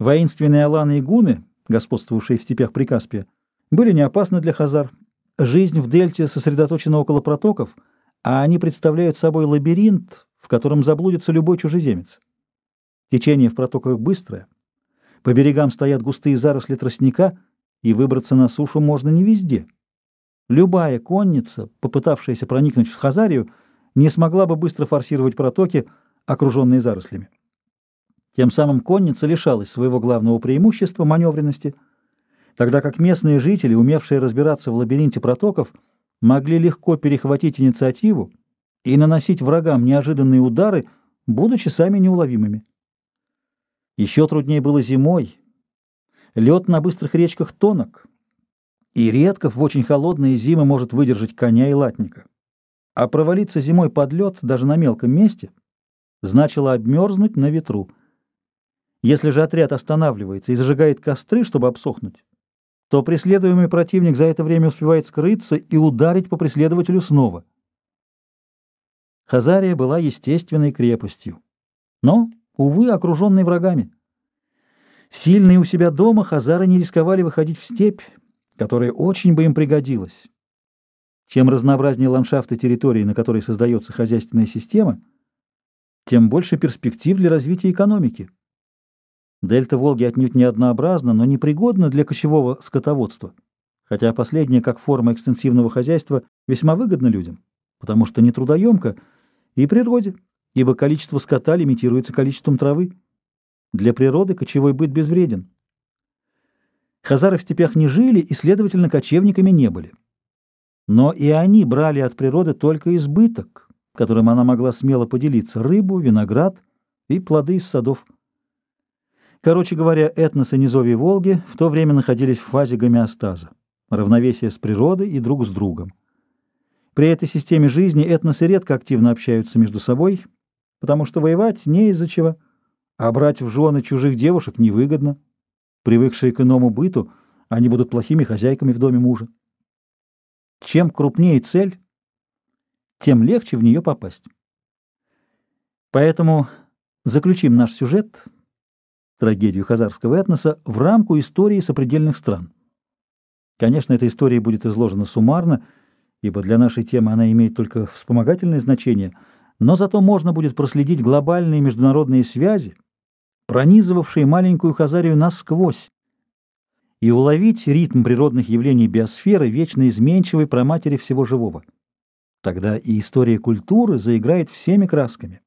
Воинственные аланы и гуны, господствовавшие в степях Прикаспия, были не опасны для хазар. Жизнь в дельте сосредоточена около протоков, а они представляют собой лабиринт, в котором заблудится любой чужеземец. Течение в протоках быстрое. По берегам стоят густые заросли тростника, и выбраться на сушу можно не везде. Любая конница, попытавшаяся проникнуть в Хазарию, не смогла бы быстро форсировать протоки, окруженные зарослями. Тем самым конница лишалась своего главного преимущества – маневренности, тогда как местные жители, умевшие разбираться в лабиринте протоков, могли легко перехватить инициативу и наносить врагам неожиданные удары, будучи сами неуловимыми. Еще труднее было зимой. Лед на быстрых речках тонок, и редко в очень холодные зимы может выдержать коня и латника. А провалиться зимой под лед даже на мелком месте значило обмерзнуть на ветру. Если же отряд останавливается и зажигает костры, чтобы обсохнуть, то преследуемый противник за это время успевает скрыться и ударить по преследователю снова. Хазария была естественной крепостью, но увы, окруженный врагами. Сильные у себя дома хазары не рисковали выходить в степь, которая очень бы им пригодилась. Чем разнообразнее ландшафты территории, на которой создается хозяйственная система, тем больше перспектив для развития экономики. Дельта Волги отнюдь не однообразна, но непригодна для кочевого скотоводства, хотя последнее, как форма экстенсивного хозяйства, весьма выгодно людям, потому что не трудоемко и природе, ибо количество скота лимитируется количеством травы. Для природы кочевой быт безвреден. Хазары в степях не жили и, следовательно, кочевниками не были. Но и они брали от природы только избыток, которым она могла смело поделиться – рыбу, виноград и плоды из садов. Короче говоря, этносы низовья Волги в то время находились в фазе гомеостаза, равновесия с природой и друг с другом. При этой системе жизни этносы редко активно общаются между собой – потому что воевать не из-за чего, а брать в жены чужих девушек невыгодно. Привыкшие к иному быту, они будут плохими хозяйками в доме мужа. Чем крупнее цель, тем легче в нее попасть. Поэтому заключим наш сюжет, трагедию хазарского этноса, в рамку истории сопредельных стран. Конечно, эта история будет изложена суммарно, ибо для нашей темы она имеет только вспомогательное значение – но зато можно будет проследить глобальные международные связи, пронизывавшие маленькую Хазарию насквозь, и уловить ритм природных явлений биосферы, вечно изменчивой проматери всего живого. Тогда и история культуры заиграет всеми красками.